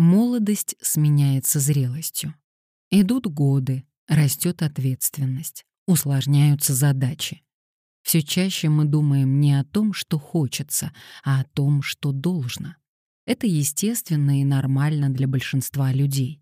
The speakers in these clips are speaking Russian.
Молодость сменяется зрелостью. Идут годы, растет ответственность, усложняются задачи. Все чаще мы думаем не о том, что хочется, а о том, что должно. Это естественно и нормально для большинства людей.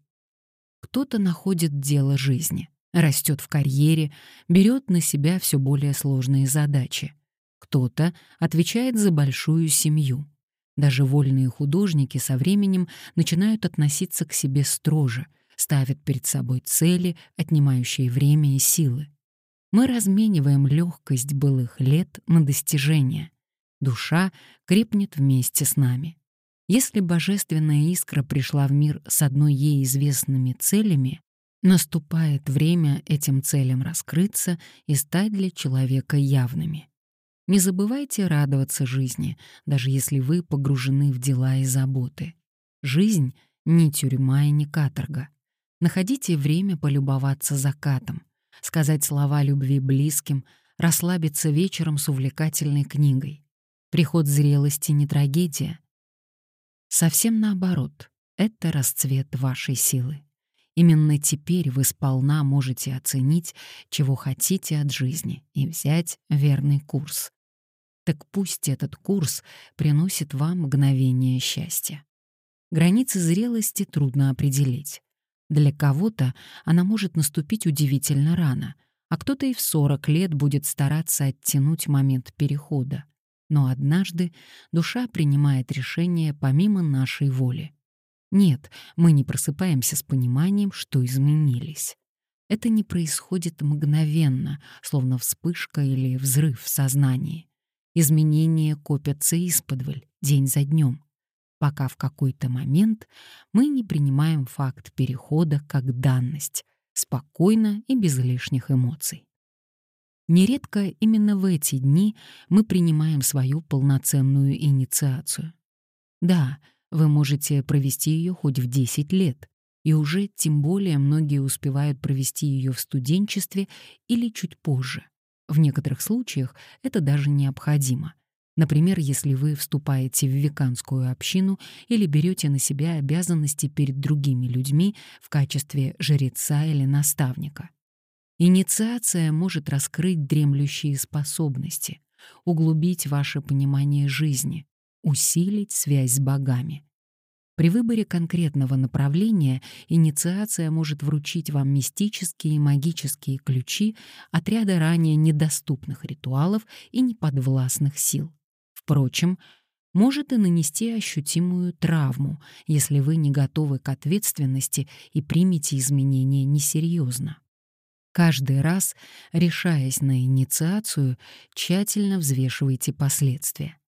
Кто-то находит дело жизни, растет в карьере, берет на себя все более сложные задачи. Кто-то отвечает за большую семью. Даже вольные художники со временем начинают относиться к себе строже, ставят перед собой цели, отнимающие время и силы. Мы размениваем легкость былых лет на достижения. Душа крепнет вместе с нами. Если божественная искра пришла в мир с одной ей известными целями, наступает время этим целям раскрыться и стать для человека явными. Не забывайте радоваться жизни, даже если вы погружены в дела и заботы. Жизнь — не тюрьма и не каторга. Находите время полюбоваться закатом, сказать слова любви близким, расслабиться вечером с увлекательной книгой. Приход зрелости не трагедия. Совсем наоборот, это расцвет вашей силы. Именно теперь вы сполна можете оценить, чего хотите от жизни, и взять верный курс так пусть этот курс приносит вам мгновение счастья. Границы зрелости трудно определить. Для кого-то она может наступить удивительно рано, а кто-то и в 40 лет будет стараться оттянуть момент перехода. Но однажды душа принимает решение помимо нашей воли. Нет, мы не просыпаемся с пониманием, что изменились. Это не происходит мгновенно, словно вспышка или взрыв в сознании. Изменения копятся исподволь, день за днем, пока в какой-то момент мы не принимаем факт перехода как данность, спокойно и без лишних эмоций. Нередко именно в эти дни мы принимаем свою полноценную инициацию. Да, вы можете провести ее хоть в 10 лет, и уже тем более многие успевают провести ее в студенчестве или чуть позже. В некоторых случаях это даже необходимо. Например, если вы вступаете в веканскую общину или берете на себя обязанности перед другими людьми в качестве жреца или наставника. Инициация может раскрыть дремлющие способности, углубить ваше понимание жизни, усилить связь с богами. При выборе конкретного направления инициация может вручить вам мистические и магические ключи от ряда ранее недоступных ритуалов и неподвластных сил. Впрочем, может и нанести ощутимую травму, если вы не готовы к ответственности и примете изменения несерьезно. Каждый раз, решаясь на инициацию, тщательно взвешивайте последствия.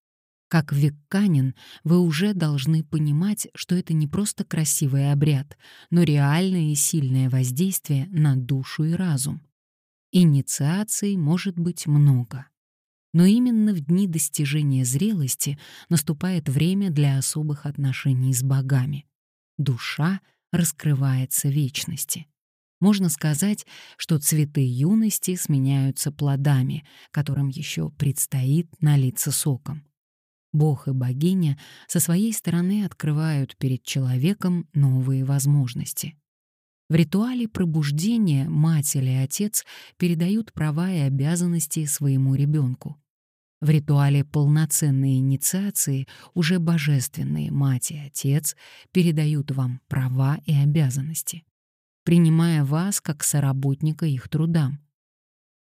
Как векканин, вы уже должны понимать, что это не просто красивый обряд, но реальное и сильное воздействие на душу и разум. Инициаций может быть много. Но именно в дни достижения зрелости наступает время для особых отношений с богами. Душа раскрывается вечности. Можно сказать, что цветы юности сменяются плодами, которым еще предстоит налиться соком. Бог и богиня со своей стороны открывают перед человеком новые возможности. В ритуале пробуждения мать или отец передают права и обязанности своему ребенку. В ритуале полноценной инициации уже божественные мать и отец передают вам права и обязанности, принимая вас как соработника их трудам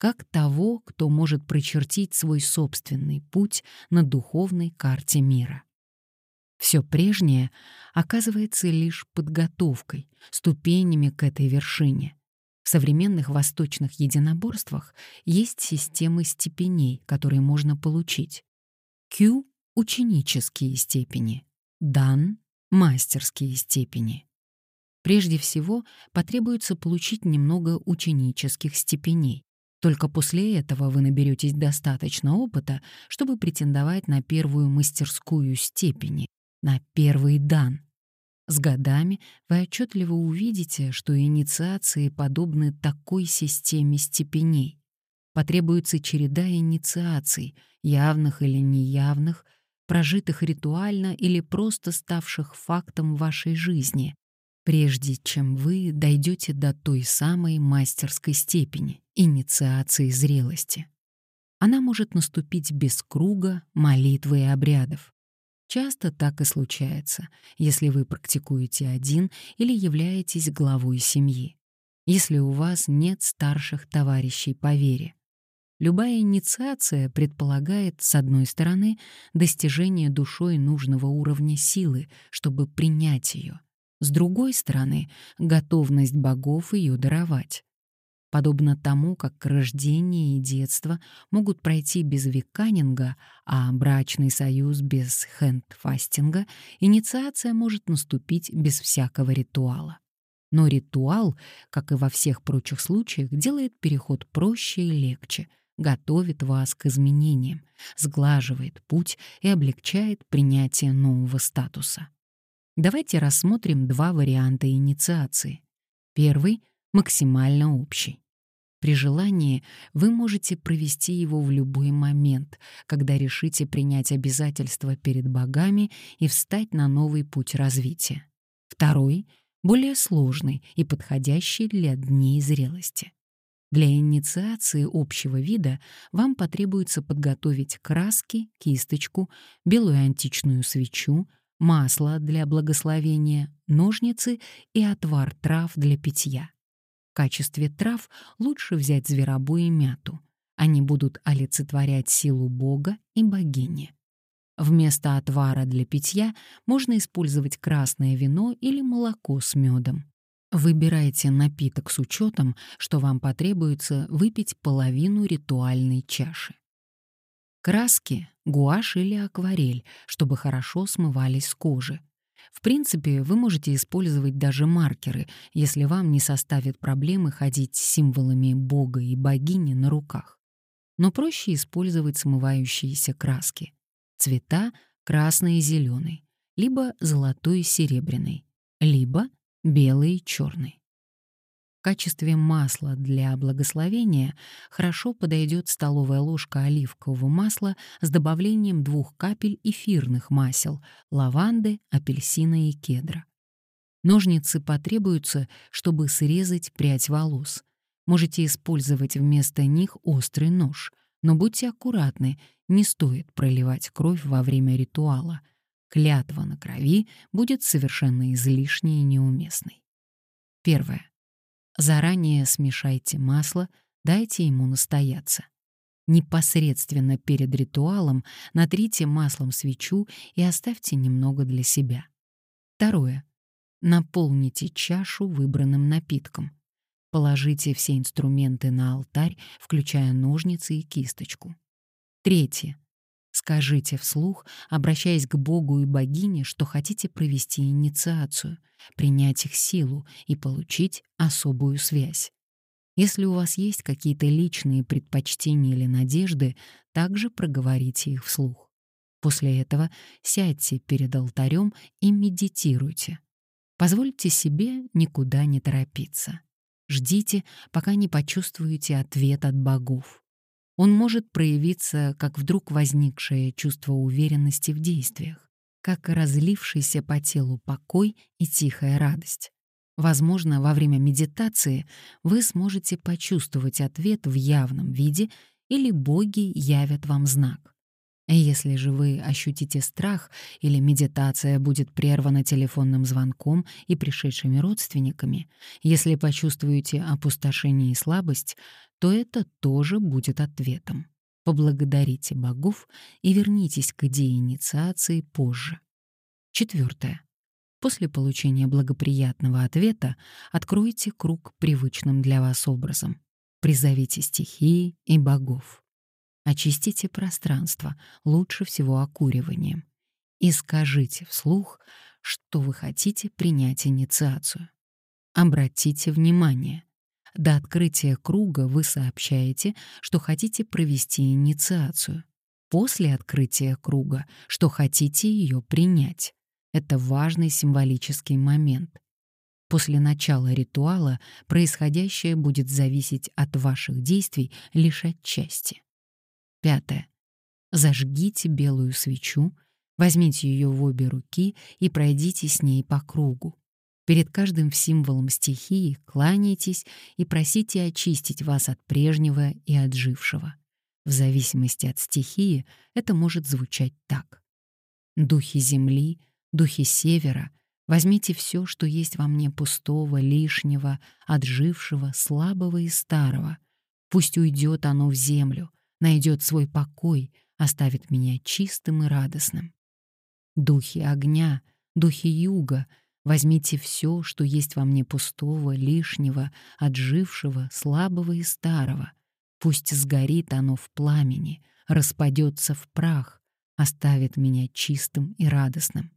как того, кто может прочертить свой собственный путь на духовной карте мира. Все прежнее оказывается лишь подготовкой, ступенями к этой вершине. В современных восточных единоборствах есть системы степеней, которые можно получить. Q — ученические степени, Dan — мастерские степени. Прежде всего, потребуется получить немного ученических степеней. Только после этого вы наберетесь достаточно опыта, чтобы претендовать на первую мастерскую степени, на первый дан. С годами вы отчетливо увидите, что инициации подобны такой системе степеней. Потребуется череда инициаций, явных или неявных, прожитых ритуально или просто ставших фактом вашей жизни, прежде чем вы дойдете до той самой мастерской степени инициации зрелости. Она может наступить без круга, молитвы и обрядов. Часто так и случается, если вы практикуете один или являетесь главой семьи, если у вас нет старших товарищей по вере. Любая инициация предполагает, с одной стороны, достижение душой нужного уровня силы, чтобы принять ее, с другой стороны, готовность богов ее даровать. Подобно тому, как рождение и детство могут пройти без виканинга, а брачный союз без хендфастинга, инициация может наступить без всякого ритуала. Но ритуал, как и во всех прочих случаях, делает переход проще и легче, готовит вас к изменениям, сглаживает путь и облегчает принятие нового статуса. Давайте рассмотрим два варианта инициации. Первый — максимально общий. При желании вы можете провести его в любой момент, когда решите принять обязательства перед богами и встать на новый путь развития. Второй — более сложный и подходящий для дней зрелости. Для инициации общего вида вам потребуется подготовить краски, кисточку, белую античную свечу, масло для благословения, ножницы и отвар трав для питья. В качестве трав лучше взять зверобой и мяту. Они будут олицетворять силу Бога и богини. Вместо отвара для питья можно использовать красное вино или молоко с медом. Выбирайте напиток с учетом, что вам потребуется выпить половину ритуальной чаши. Краски — гуашь или акварель, чтобы хорошо смывались с кожи. В принципе, вы можете использовать даже маркеры, если вам не составит проблемы ходить с символами бога и богини на руках. Но проще использовать смывающиеся краски. Цвета — красный и зеленый, либо золотой и серебряный, либо белый и черный. Качестве масла для благословения хорошо подойдет столовая ложка оливкового масла с добавлением двух капель эфирных масел — лаванды, апельсина и кедра. Ножницы потребуются, чтобы срезать прядь волос. Можете использовать вместо них острый нож, но будьте аккуратны, не стоит проливать кровь во время ритуала. Клятва на крови будет совершенно излишней и неуместной. Первое. Заранее смешайте масло, дайте ему настояться. Непосредственно перед ритуалом натрите маслом свечу и оставьте немного для себя. Второе. Наполните чашу выбранным напитком. Положите все инструменты на алтарь, включая ножницы и кисточку. Третье. Скажите вслух, обращаясь к Богу и богине, что хотите провести инициацию, принять их силу и получить особую связь. Если у вас есть какие-то личные предпочтения или надежды, также проговорите их вслух. После этого сядьте перед алтарем и медитируйте. Позвольте себе никуда не торопиться. Ждите, пока не почувствуете ответ от богов. Он может проявиться как вдруг возникшее чувство уверенности в действиях, как разлившийся по телу покой и тихая радость. Возможно, во время медитации вы сможете почувствовать ответ в явном виде или боги явят вам знак. Если же вы ощутите страх или медитация будет прервана телефонным звонком и пришедшими родственниками, если почувствуете опустошение и слабость, то это тоже будет ответом. Поблагодарите богов и вернитесь к идее инициации позже. Четвертое. После получения благоприятного ответа откройте круг привычным для вас образом. Призовите стихии и богов. Очистите пространство, лучше всего окуриванием. И скажите вслух, что вы хотите принять инициацию. Обратите внимание. До открытия круга вы сообщаете, что хотите провести инициацию. После открытия круга, что хотите ее принять. Это важный символический момент. После начала ритуала происходящее будет зависеть от ваших действий лишь отчасти. Пятое. Зажгите белую свечу, Возьмите ее в обе руки и пройдите с ней по кругу. Перед каждым символом стихии кланяйтесь и просите очистить вас от прежнего и отжившего. В зависимости от стихии это может звучать так. Духи земли, духи севера, возьмите все, что есть во мне пустого, лишнего, отжившего, слабого и старого. Пусть уйдет оно в землю, найдет свой покой, оставит меня чистым и радостным. Духи огня, духи юга, возьмите все, что есть во мне пустого, лишнего, отжившего, слабого и старого — Пусть сгорит оно в пламени, распадется в прах, оставит меня чистым и радостным.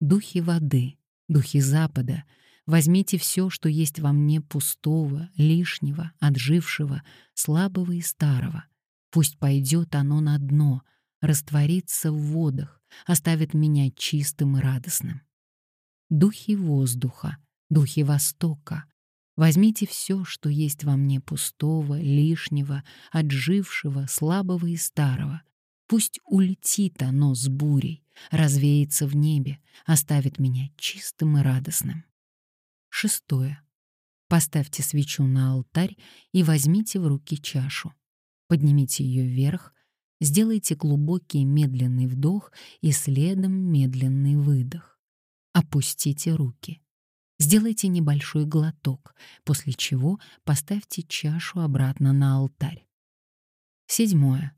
Духи воды, духи Запада, возьмите все, что есть во мне пустого, лишнего, отжившего, слабого и старого. Пусть пойдет оно на дно, растворится в водах, оставит меня чистым и радостным. Духи воздуха, духи Востока, Возьмите все, что есть во мне пустого, лишнего, отжившего, слабого и старого. Пусть улетит оно с бурей, развеется в небе, оставит меня чистым и радостным. Шестое. Поставьте свечу на алтарь и возьмите в руки чашу. Поднимите ее вверх, сделайте глубокий медленный вдох и следом медленный выдох. Опустите руки. Сделайте небольшой глоток, после чего поставьте чашу обратно на алтарь. Седьмое.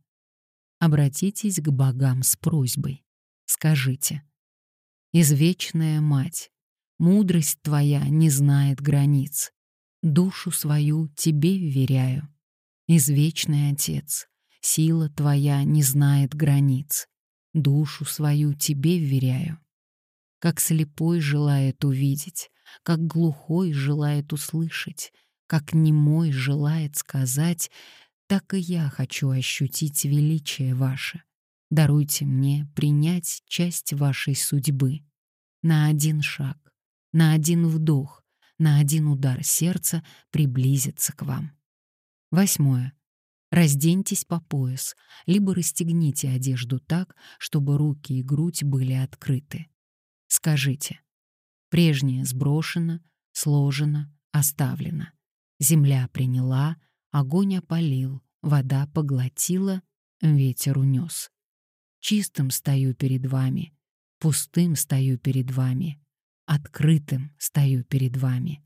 Обратитесь к богам с просьбой. Скажите. «Извечная мать, мудрость твоя не знает границ. Душу свою тебе вверяю. Извечный Отец, сила твоя не знает границ. Душу свою тебе вверяю. Как слепой желает увидеть, как глухой желает услышать, как немой желает сказать, так и я хочу ощутить величие ваше. Даруйте мне принять часть вашей судьбы. На один шаг, на один вдох, на один удар сердца приблизиться к вам. Восьмое. Разденьтесь по пояс, либо расстегните одежду так, чтобы руки и грудь были открыты. Скажите Прежнее сброшено, сложено, оставлено. Земля приняла, огонь опалил, вода поглотила, ветер унес. Чистым стою перед вами, пустым стою перед вами, открытым стою перед вами.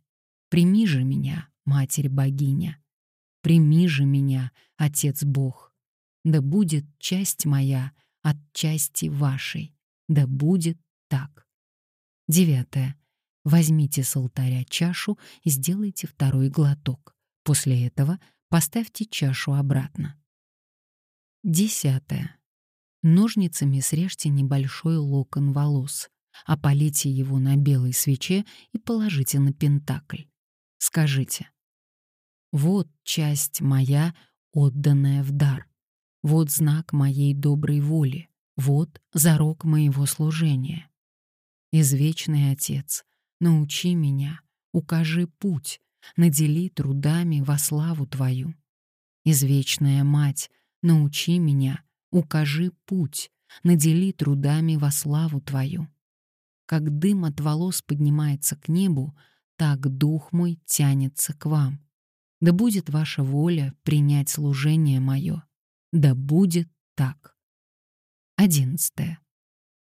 Прими же меня, Матерь-богиня, прими же меня, Отец Бог. Да будет часть моя от части вашей, да будет так. Девятое. Возьмите с алтаря чашу и сделайте второй глоток. После этого поставьте чашу обратно. Десятое. Ножницами срежьте небольшой локон волос, опалите его на белой свече и положите на пентакль. Скажите. Вот часть моя, отданная в дар. Вот знак моей доброй воли. Вот зарок моего служения. Извечный Отец, научи меня, укажи путь, надели трудами во славу Твою. Извечная Мать, научи меня, укажи путь, надели трудами во славу Твою. Как дым от волос поднимается к небу, так дух мой тянется к вам. Да будет ваша воля принять служение мое. Да будет так. Одиннадцатое.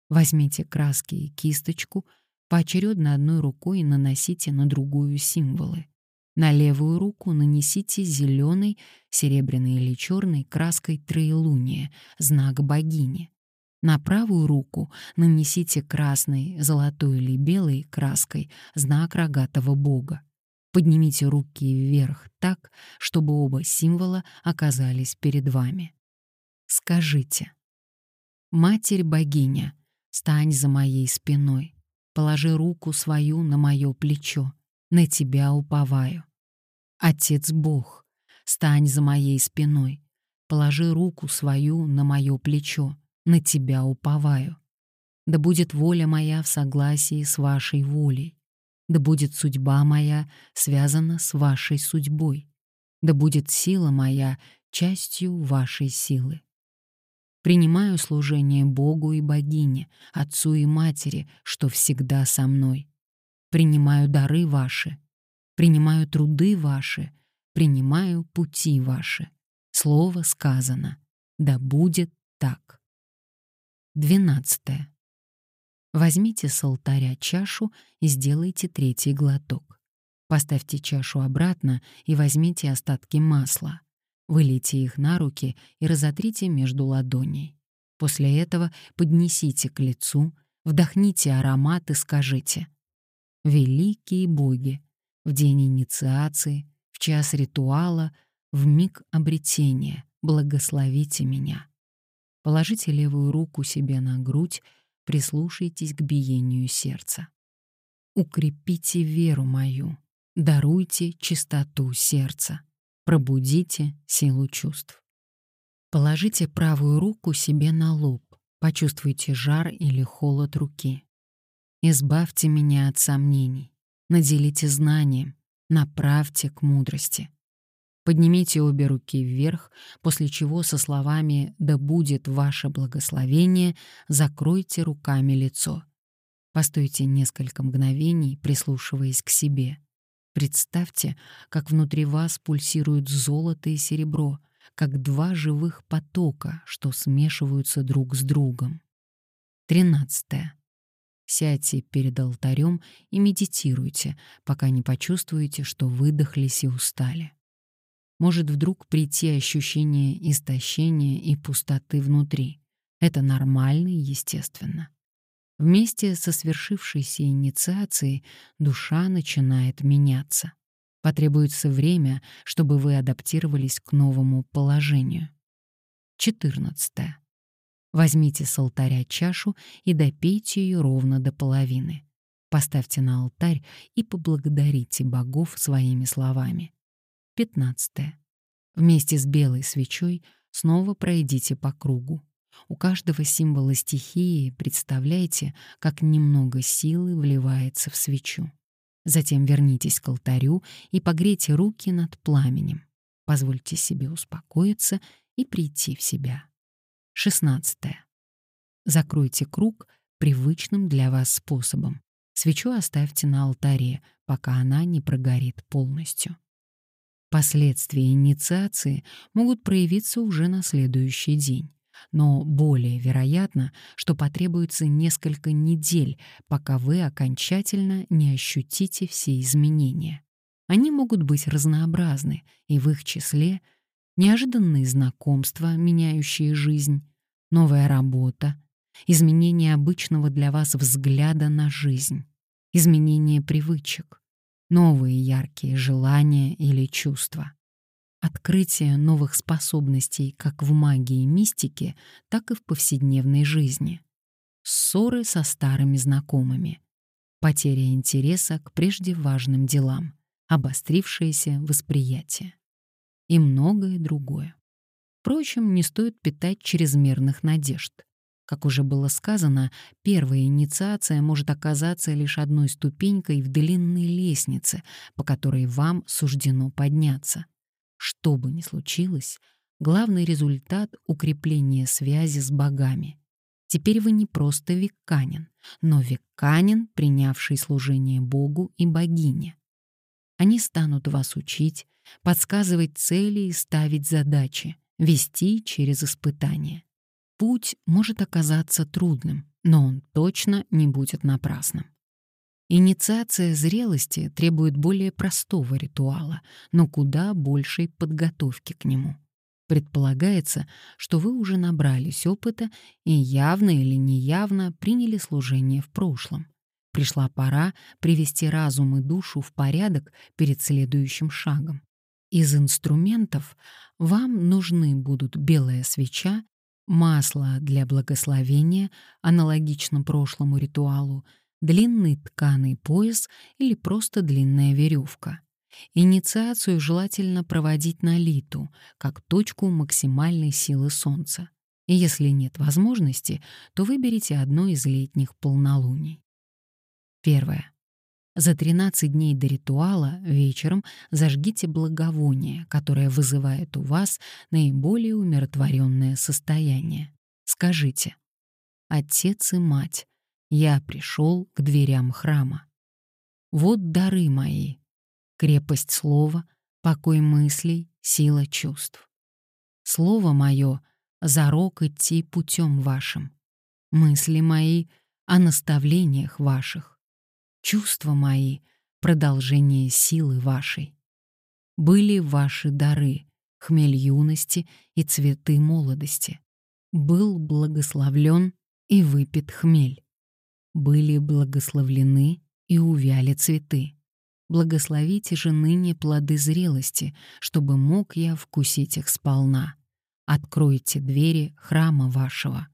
Возьмите краски и кисточку, поочередно одной рукой наносите на другую символы. На левую руку нанесите зеленой, серебряной или черной краской троелуния, знак богини. На правую руку нанесите красной, золотой или белой краской, знак рогатого бога. Поднимите руки вверх так, чтобы оба символа оказались перед вами. Скажите. Матерь-богиня, Стань за моей спиной, положи руку свою на мое плечо, на тебя уповаю. Отец Бог, стань за моей спиной, положи руку свою на мое плечо, на тебя уповаю. Да будет воля моя в согласии с вашей волей. Да будет судьба моя связана с вашей судьбой. Да будет сила моя частью вашей силы. Принимаю служение Богу и богине, Отцу и Матери, что всегда со мной. Принимаю дары ваши, принимаю труды ваши, принимаю пути ваши. Слово сказано. Да будет так. 12. Возьмите с алтаря чашу и сделайте третий глоток. Поставьте чашу обратно и возьмите остатки масла. Вылейте их на руки и разотрите между ладоней. После этого поднесите к лицу, вдохните аромат и скажите «Великие боги, в день инициации, в час ритуала, в миг обретения, благословите меня». Положите левую руку себе на грудь, прислушайтесь к биению сердца. Укрепите веру мою, даруйте чистоту сердца. Пробудите силу чувств. Положите правую руку себе на лоб, почувствуйте жар или холод руки. Избавьте меня от сомнений, наделите знанием, направьте к мудрости. Поднимите обе руки вверх, после чего со словами «Да будет ваше благословение» закройте руками лицо. Постойте несколько мгновений, прислушиваясь к себе. Представьте, как внутри вас пульсируют золото и серебро, как два живых потока, что смешиваются друг с другом. 13. Сядьте перед алтарем и медитируйте, пока не почувствуете, что выдохлись и устали. Может вдруг прийти ощущение истощения и пустоты внутри. Это нормально и естественно. Вместе со свершившейся инициацией душа начинает меняться. Потребуется время, чтобы вы адаптировались к новому положению. 14. Возьмите с алтаря чашу и допейте ее ровно до половины. Поставьте на алтарь и поблагодарите богов своими словами. 15. Вместе с белой свечой снова пройдите по кругу. У каждого символа стихии представляйте, как немного силы вливается в свечу. Затем вернитесь к алтарю и погрейте руки над пламенем. Позвольте себе успокоиться и прийти в себя. 16. Закройте круг привычным для вас способом. Свечу оставьте на алтаре, пока она не прогорит полностью. Последствия инициации могут проявиться уже на следующий день но более вероятно, что потребуется несколько недель, пока вы окончательно не ощутите все изменения. Они могут быть разнообразны, и в их числе неожиданные знакомства, меняющие жизнь, новая работа, изменение обычного для вас взгляда на жизнь, изменение привычек, новые яркие желания или чувства открытие новых способностей как в магии и мистике, так и в повседневной жизни. Ссоры со старыми знакомыми. Потеря интереса к прежде важным делам. Обострившееся восприятие. И многое другое. Впрочем, не стоит питать чрезмерных надежд. Как уже было сказано, первая инициация может оказаться лишь одной ступенькой в длинной лестнице, по которой вам суждено подняться — что бы ни случилось, главный результат — укрепление связи с богами. Теперь вы не просто векканин, но векканин, принявший служение Богу и богине. Они станут вас учить, подсказывать цели и ставить задачи, вести через испытания. Путь может оказаться трудным, но он точно не будет напрасным. Инициация зрелости требует более простого ритуала, но куда большей подготовки к нему. Предполагается, что вы уже набрались опыта и явно или неявно приняли служение в прошлом. Пришла пора привести разум и душу в порядок перед следующим шагом. Из инструментов вам нужны будут белая свеча, масло для благословения, аналогично прошлому ритуалу, длинный тканый пояс или просто длинная веревка. Инициацию желательно проводить на литу, как точку максимальной силы Солнца. И если нет возможности, то выберите одно из летних полнолуний. Первое. За 13 дней до ритуала вечером зажгите благовоние, которое вызывает у вас наиболее умиротворенное состояние. Скажите, «Отец и мать, я пришел к дверям храма. Вот дары мои, крепость слова, покой мыслей, сила чувств. Слово мое — зарок идти путем вашим. Мысли мои — о наставлениях ваших. Чувства мои — продолжение силы вашей. Были ваши дары, хмель юности и цветы молодости. Был благословлен и выпит хмель. Были благословлены и увяли цветы. Благословите же ныне плоды зрелости, чтобы мог я вкусить их сполна. Откройте двери храма вашего.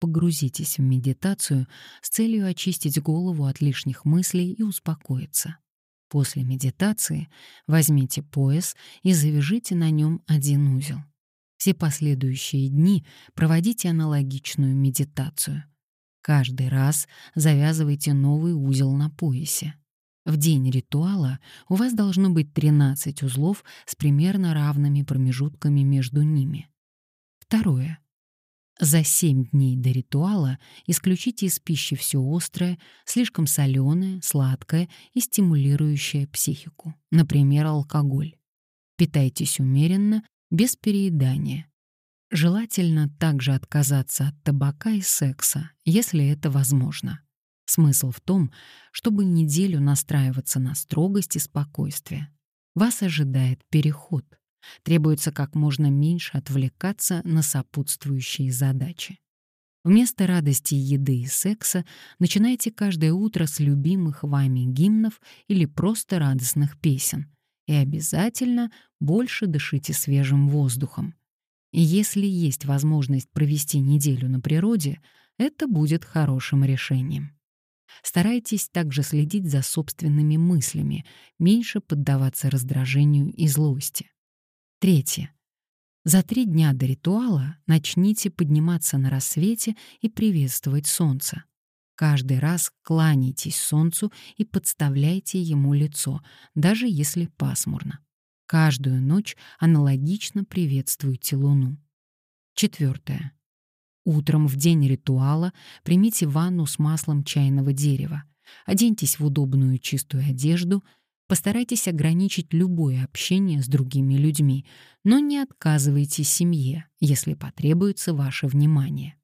Погрузитесь в медитацию с целью очистить голову от лишних мыслей и успокоиться. После медитации возьмите пояс и завяжите на нем один узел. Все последующие дни проводите аналогичную медитацию. Каждый раз завязывайте новый узел на поясе. В день ритуала у вас должно быть 13 узлов с примерно равными промежутками между ними. Второе. За 7 дней до ритуала исключите из пищи все острое, слишком соленое, сладкое и стимулирующее психику, например, алкоголь. Питайтесь умеренно, без переедания. Желательно также отказаться от табака и секса, если это возможно. Смысл в том, чтобы неделю настраиваться на строгость и спокойствие. Вас ожидает переход. Требуется как можно меньше отвлекаться на сопутствующие задачи. Вместо радости еды и секса начинайте каждое утро с любимых вами гимнов или просто радостных песен. И обязательно больше дышите свежим воздухом. И если есть возможность провести неделю на природе, это будет хорошим решением. Старайтесь также следить за собственными мыслями, меньше поддаваться раздражению и злости. Третье. За три дня до ритуала начните подниматься на рассвете и приветствовать солнце. Каждый раз кланяйтесь солнцу и подставляйте ему лицо, даже если пасмурно. Каждую ночь аналогично приветствуйте Луну. Четвертое. Утром в день ритуала примите ванну с маслом чайного дерева. Оденьтесь в удобную чистую одежду, постарайтесь ограничить любое общение с другими людьми, но не отказывайте семье, если потребуется ваше внимание.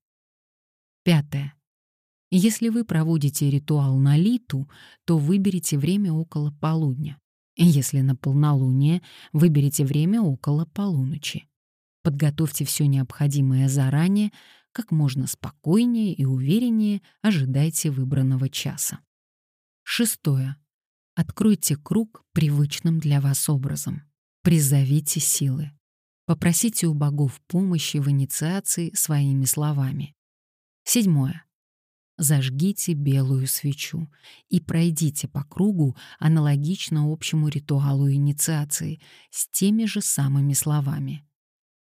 Пятое. Если вы проводите ритуал на литу, то выберите время около полудня. Если на полнолуние, выберите время около полуночи. Подготовьте все необходимое заранее, как можно спокойнее и увереннее ожидайте выбранного часа. Шестое. Откройте круг привычным для вас образом. Призовите силы. Попросите у богов помощи в инициации своими словами. Седьмое зажгите белую свечу и пройдите по кругу аналогично общему ритуалу инициации с теми же самыми словами.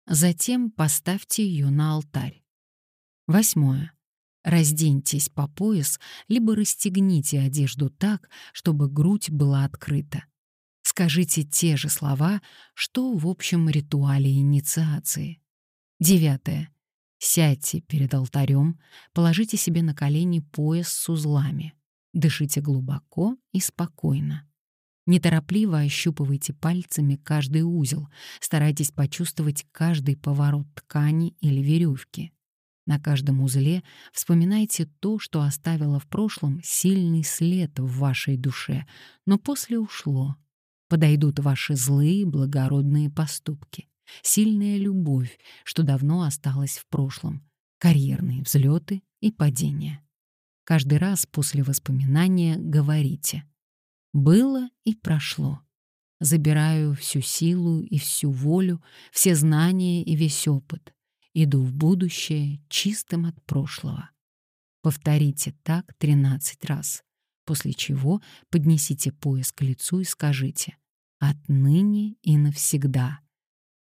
Затем поставьте ее на алтарь. Восьмое. Разденьтесь по пояс, либо расстегните одежду так, чтобы грудь была открыта. Скажите те же слова, что в общем ритуале инициации. Девятое. Сядьте перед алтарем, положите себе на колени пояс с узлами. Дышите глубоко и спокойно. Неторопливо ощупывайте пальцами каждый узел, старайтесь почувствовать каждый поворот ткани или веревки. На каждом узле вспоминайте то, что оставило в прошлом сильный след в вашей душе, но после ушло. Подойдут ваши злые благородные поступки сильная любовь, что давно осталась в прошлом, карьерные взлеты и падения. Каждый раз после воспоминания говорите «было и прошло». Забираю всю силу и всю волю, все знания и весь опыт. Иду в будущее чистым от прошлого. Повторите так 13 раз, после чего поднесите пояс к лицу и скажите «Отныне и навсегда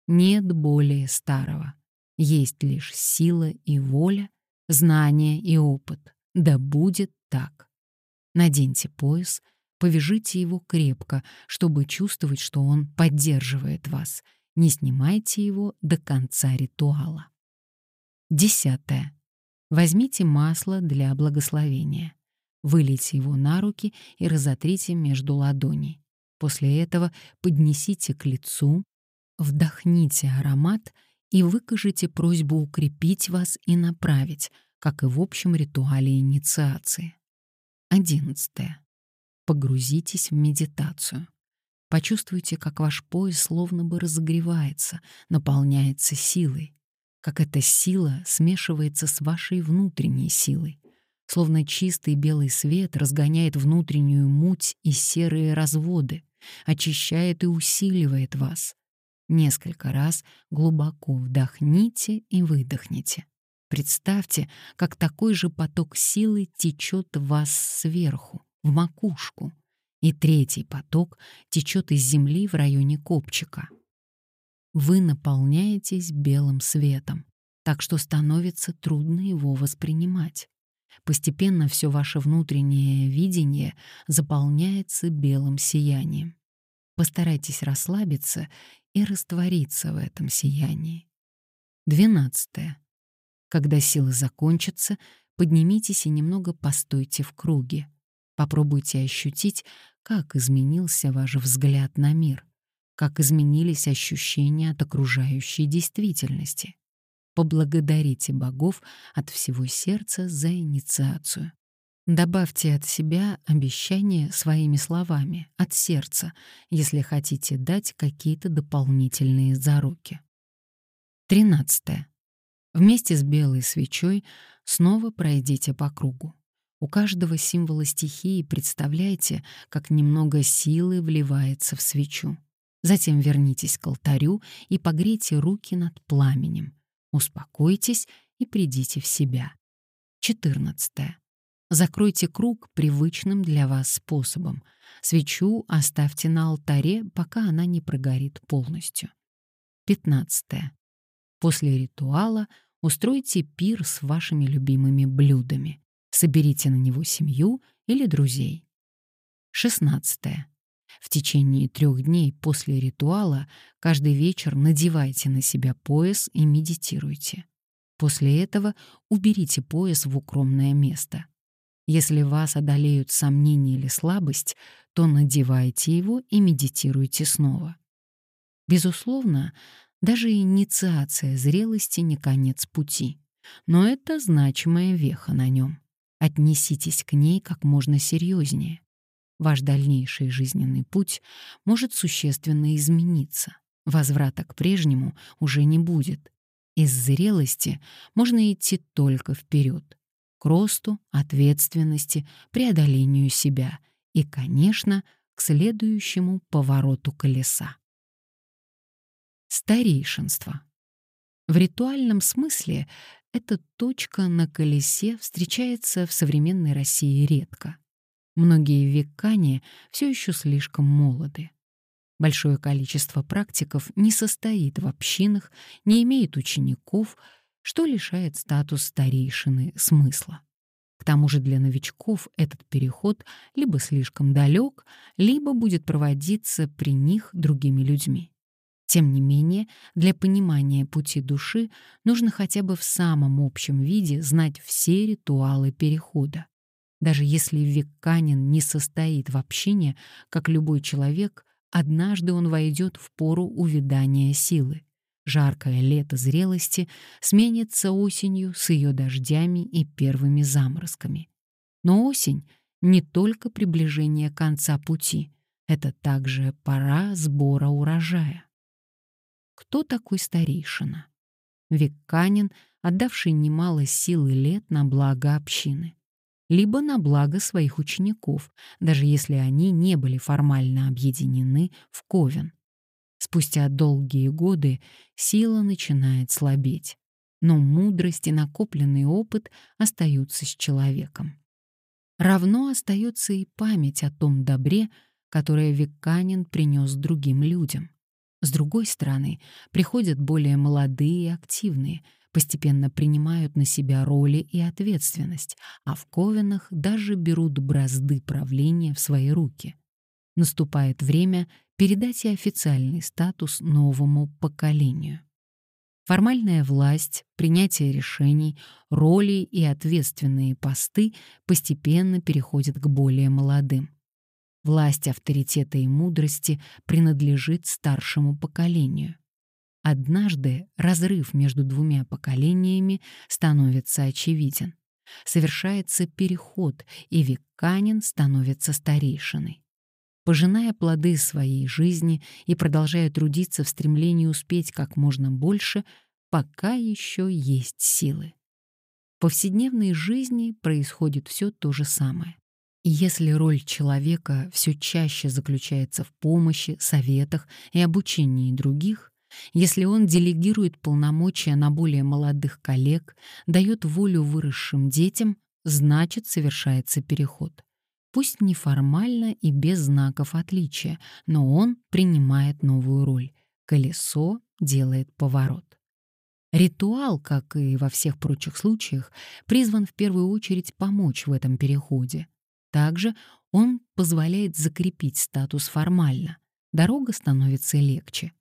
нет более старого. Есть лишь сила и воля, знание и опыт. Да будет так. Наденьте пояс, повяжите его крепко, чтобы чувствовать, что он поддерживает вас. Не снимайте его до конца ритуала. Десятое. Возьмите масло для благословения. Вылейте его на руки и разотрите между ладоней. После этого поднесите к лицу, вдохните аромат и выкажите просьбу укрепить вас и направить, как и в общем ритуале инициации. Одиннадцатое. Погрузитесь в медитацию. Почувствуйте, как ваш пояс словно бы разогревается, наполняется силой, как эта сила смешивается с вашей внутренней силой, словно чистый белый свет разгоняет внутреннюю муть и серые разводы, очищает и усиливает вас. Несколько раз глубоко вдохните и выдохните. Представьте, как такой же поток силы течет в вас сверху, в макушку, и третий поток течет из земли в районе копчика. Вы наполняетесь белым светом, так что становится трудно его воспринимать. Постепенно все ваше внутреннее видение заполняется белым сиянием. Постарайтесь расслабиться и раствориться в этом сиянии. Двенадцатое. Когда силы закончатся, поднимитесь и немного постойте в круге. Попробуйте ощутить, как изменился ваш взгляд на мир, как изменились ощущения от окружающей действительности. Поблагодарите богов от всего сердца за инициацию. Добавьте от себя обещание своими словами, от сердца, если хотите дать какие-то дополнительные заруки. 13. Вместе с белой свечой снова пройдите по кругу. У каждого символа стихии представляйте, как немного силы вливается в свечу. Затем вернитесь к алтарю и погрейте руки над пламенем, Успокойтесь и придите в себя. 14. Закройте круг привычным для вас способом. Свечу оставьте на алтаре, пока она не прогорит полностью. 15. После ритуала устройте пир с вашими любимыми блюдами. Соберите на него семью или друзей. 16. В течение трех дней после ритуала каждый вечер надевайте на себя пояс и медитируйте. После этого уберите пояс в укромное место. Если вас одолеют сомнения или слабость, то надевайте его и медитируйте снова. Безусловно, даже инициация зрелости не конец пути, но это значимая веха на нем. Отнеситесь к ней как можно серьезнее. Ваш дальнейший жизненный путь может существенно измениться. Возврата к прежнему уже не будет. Из зрелости можно идти только вперед, к росту, ответственности, преодолению себя и, конечно, к следующему повороту колеса. Старейшинство. В ритуальном смысле эта точка на колесе встречается в современной России редко. Многие векане все еще слишком молоды. Большое количество практиков не состоит в общинах, не имеет учеников, что лишает статус старейшины смысла. К тому же для новичков этот переход либо слишком далек, либо будет проводиться при них другими людьми. Тем не менее, для понимания пути души нужно хотя бы в самом общем виде знать все ритуалы перехода. Даже если векканин не состоит в общине, как любой человек, однажды он войдет в пору увядания силы. Жаркое лето зрелости сменится осенью с ее дождями и первыми заморозками. Но осень — не только приближение конца пути, это также пора сбора урожая. Кто такой старейшина? Векканин, отдавший немало сил и лет на благо общины либо на благо своих учеников, даже если они не были формально объединены в ковен. Спустя долгие годы сила начинает слабеть, но мудрость и накопленный опыт остаются с человеком. Равно остается и память о том добре, которое Викканин принес другим людям. С другой стороны, приходят более молодые и активные, постепенно принимают на себя роли и ответственность, а в ковенах даже берут бразды правления в свои руки. Наступает время передать и официальный статус новому поколению. Формальная власть, принятие решений, роли и ответственные посты постепенно переходят к более молодым. Власть авторитета и мудрости принадлежит старшему поколению. Однажды разрыв между двумя поколениями становится очевиден. Совершается переход, и Викканин становится старейшиной. Пожиная плоды своей жизни и продолжая трудиться в стремлении успеть как можно больше, пока еще есть силы. В повседневной жизни происходит все то же самое. Если роль человека все чаще заключается в помощи, советах и обучении других, если он делегирует полномочия на более молодых коллег, дает волю выросшим детям, значит совершается переход пусть неформально и без знаков отличия, но он принимает новую роль. Колесо делает поворот. Ритуал, как и во всех прочих случаях, призван в первую очередь помочь в этом переходе. Также он позволяет закрепить статус формально. Дорога становится легче.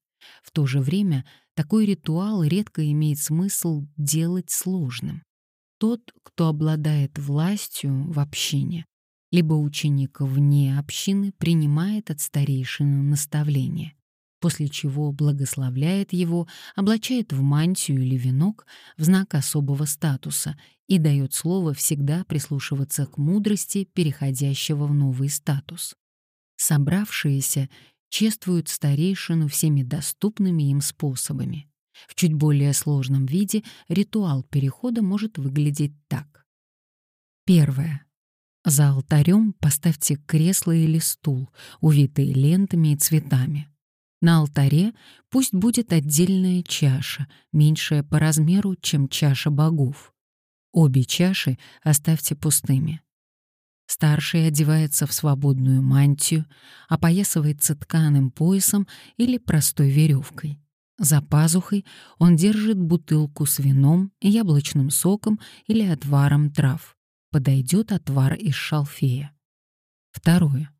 В то же время такой ритуал редко имеет смысл делать сложным. Тот, кто обладает властью в общине, либо ученик вне общины принимает от старейшины наставление, после чего благословляет его, облачает в мантию или венок в знак особого статуса и дает слово всегда прислушиваться к мудрости переходящего в новый статус. Собравшиеся чествуют старейшину всеми доступными им способами. В чуть более сложном виде ритуал перехода может выглядеть так. Первое. За алтарем поставьте кресло или стул, увитые лентами и цветами. На алтаре пусть будет отдельная чаша, меньшая по размеру, чем чаша богов. Обе чаши оставьте пустыми. Старший одевается в свободную мантию, опоясывается тканым поясом или простой веревкой. За пазухой он держит бутылку с вином, яблочным соком или отваром трав подойдет отвар из шалфея. Второе.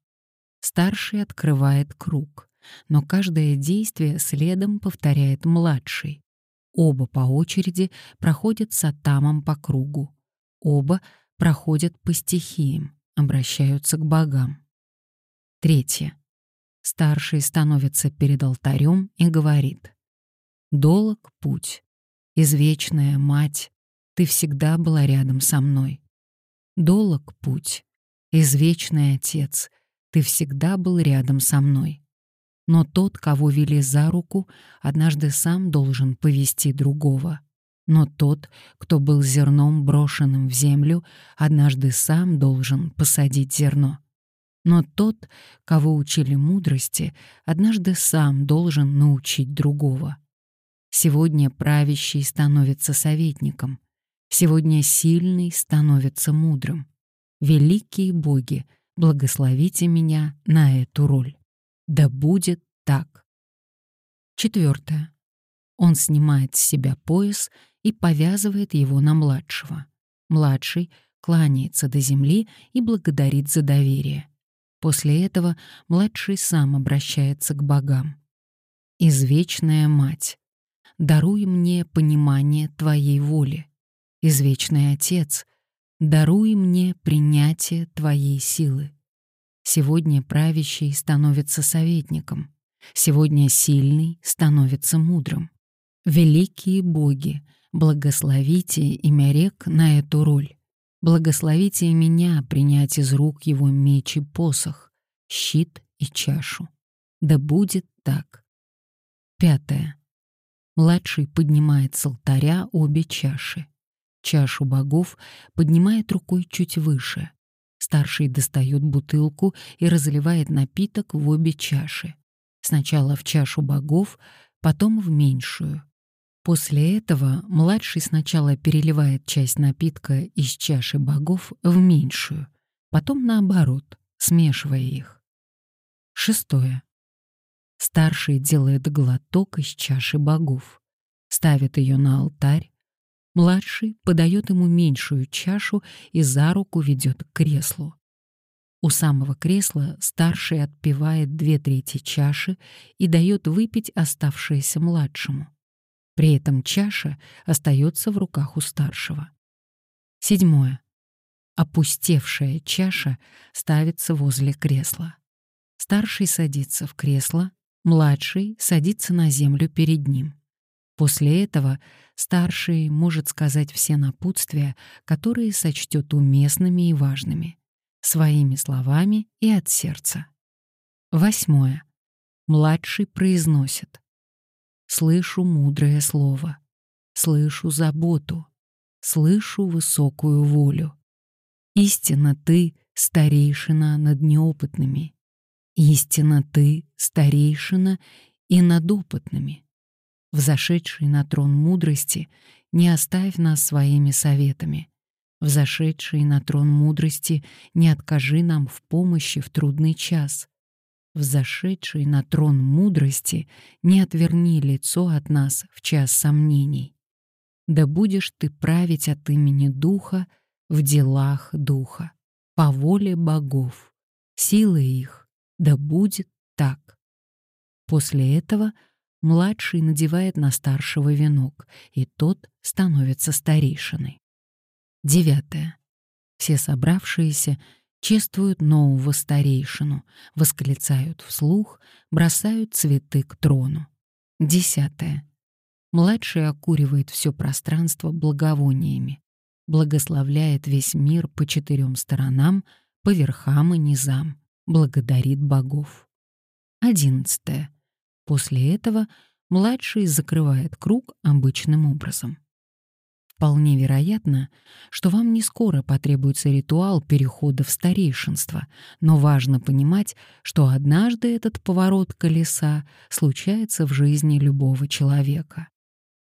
Старший открывает круг, но каждое действие следом повторяет младший. Оба по очереди проходят с атамом по кругу. Оба проходят по стихиям, обращаются к богам. Третье. Старший становится перед алтарем и говорит. «Долог путь. Извечная мать, ты всегда была рядом со мной. Долог путь. Извечный Отец, ты всегда был рядом со мной. Но тот, кого вели за руку, однажды сам должен повести другого. Но тот, кто был зерном брошенным в землю, однажды сам должен посадить зерно. Но тот, кого учили мудрости, однажды сам должен научить другого. Сегодня правящий становится советником, Сегодня сильный становится мудрым. Великие боги, благословите меня на эту роль. Да будет так. Четвертое. Он снимает с себя пояс и повязывает его на младшего. Младший кланяется до земли и благодарит за доверие. После этого младший сам обращается к богам. «Извечная мать, даруй мне понимание Твоей воли. Извечный Отец, даруй мне принятие Твоей силы. Сегодня правящий становится советником, сегодня сильный становится мудрым. Великие боги, благословите имя рек на эту роль. Благословите меня принять из рук его меч и посох, щит и чашу. Да будет так. Пятое. Младший поднимает с алтаря обе чаши чашу богов, поднимает рукой чуть выше. Старший достает бутылку и разливает напиток в обе чаши. Сначала в чашу богов, потом в меньшую. После этого младший сначала переливает часть напитка из чаши богов в меньшую, потом наоборот, смешивая их. Шестое. Старший делает глоток из чаши богов, ставит ее на алтарь, Младший подает ему меньшую чашу и за руку ведет к креслу. У самого кресла старший отпивает две трети чаши и дает выпить оставшееся младшему. При этом чаша остается в руках у старшего. Седьмое. Опустевшая чаша ставится возле кресла. Старший садится в кресло, младший садится на землю перед ним. После этого старший может сказать все напутствия, которые сочтет уместными и важными, своими словами и от сердца. Восьмое. Младший произносит. Слышу мудрое слово, слышу заботу, слышу высокую волю. Истинно ты старейшина над неопытными. Истинно ты старейшина и над опытными. Взошедший на трон мудрости, не оставь нас своими советами. Взошедший на трон мудрости, не откажи нам в помощи в трудный час взошедший на трон мудрости, не отверни лицо от нас в час сомнений. Да будешь ты править от имени Духа в делах Духа, по воле богов, силы их, да будет так. После этого младший надевает на старшего венок, и тот становится старейшиной. Девятое. Все собравшиеся чествуют нового старейшину, восклицают вслух, бросают цветы к трону. Десятое. Младший окуривает все пространство благовониями, благословляет весь мир по четырем сторонам, по верхам и низам, благодарит богов. Одиннадцатое. После этого младший закрывает круг обычным образом. Вполне вероятно, что вам не скоро потребуется ритуал перехода в старейшинство, но важно понимать, что однажды этот поворот колеса случается в жизни любого человека.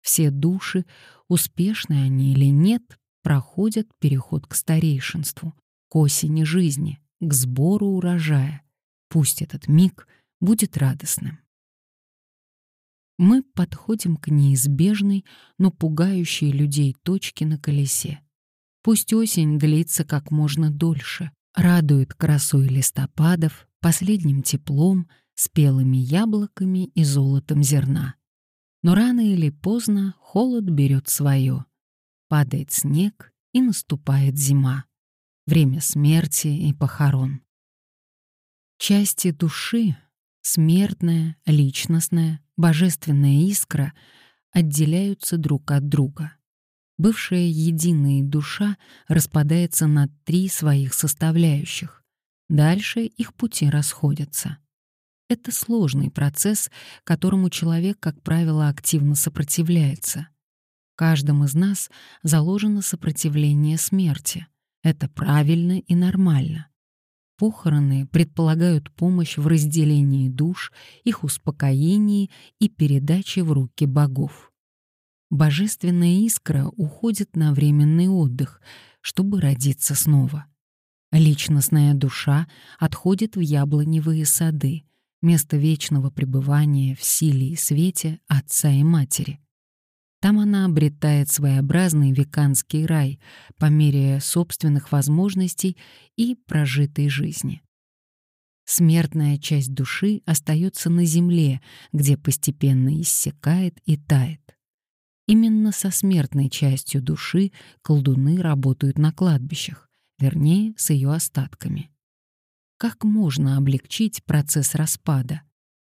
Все души, успешны они или нет, проходят переход к старейшинству, к осени жизни, к сбору урожая. Пусть этот миг будет радостным мы подходим к неизбежной, но пугающей людей точке на колесе. Пусть осень длится как можно дольше, радует красой листопадов, последним теплом, спелыми яблоками и золотом зерна. Но рано или поздно холод берет свое. Падает снег и наступает зима. Время смерти и похорон. Части души — смертная, личностная, божественная искра отделяются друг от друга. Бывшая единая душа распадается на три своих составляющих. Дальше их пути расходятся. Это сложный процесс, которому человек, как правило, активно сопротивляется. В каждом из нас заложено сопротивление смерти. Это правильно и нормально. Похороны предполагают помощь в разделении душ, их успокоении и передаче в руки богов. Божественная искра уходит на временный отдых, чтобы родиться снова. Личностная душа отходит в яблоневые сады, место вечного пребывания в силе и свете отца и матери. Там она обретает своеобразный веканский рай по мере собственных возможностей и прожитой жизни. Смертная часть души остается на земле, где постепенно иссякает и тает. Именно со смертной частью души колдуны работают на кладбищах, вернее, с ее остатками. Как можно облегчить процесс распада?